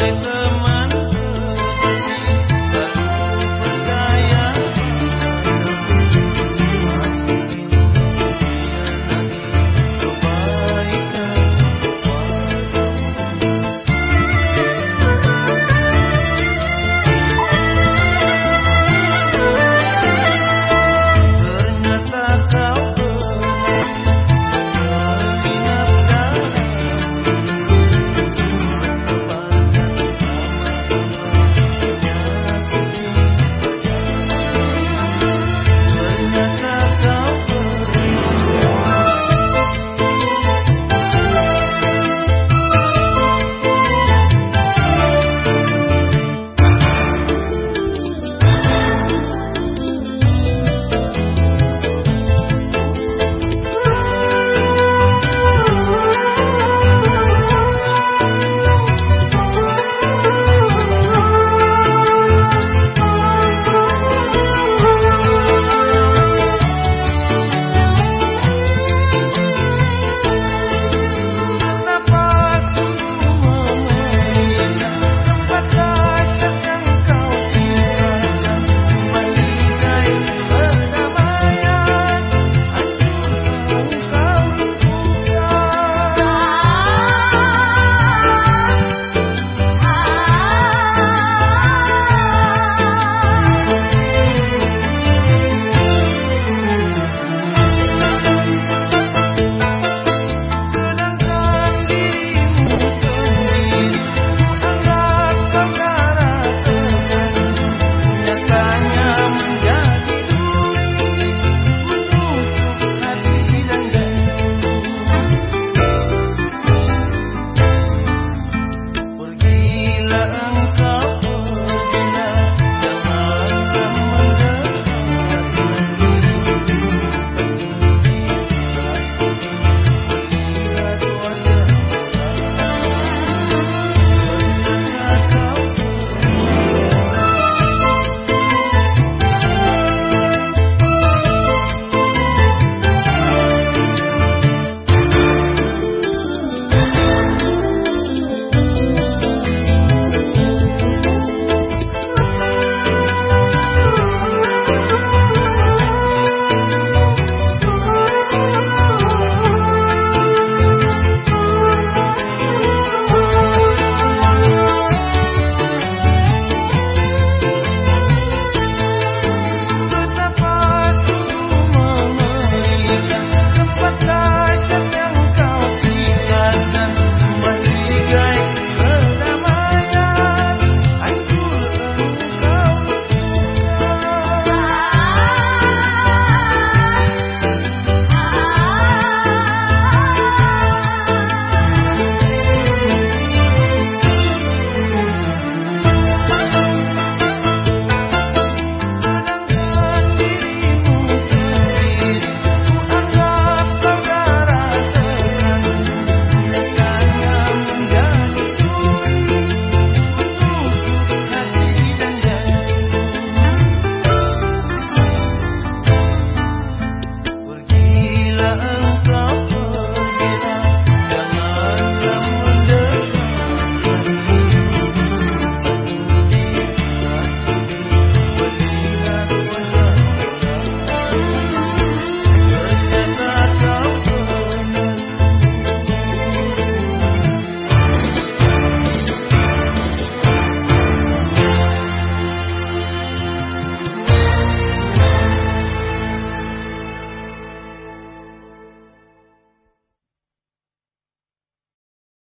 Amen.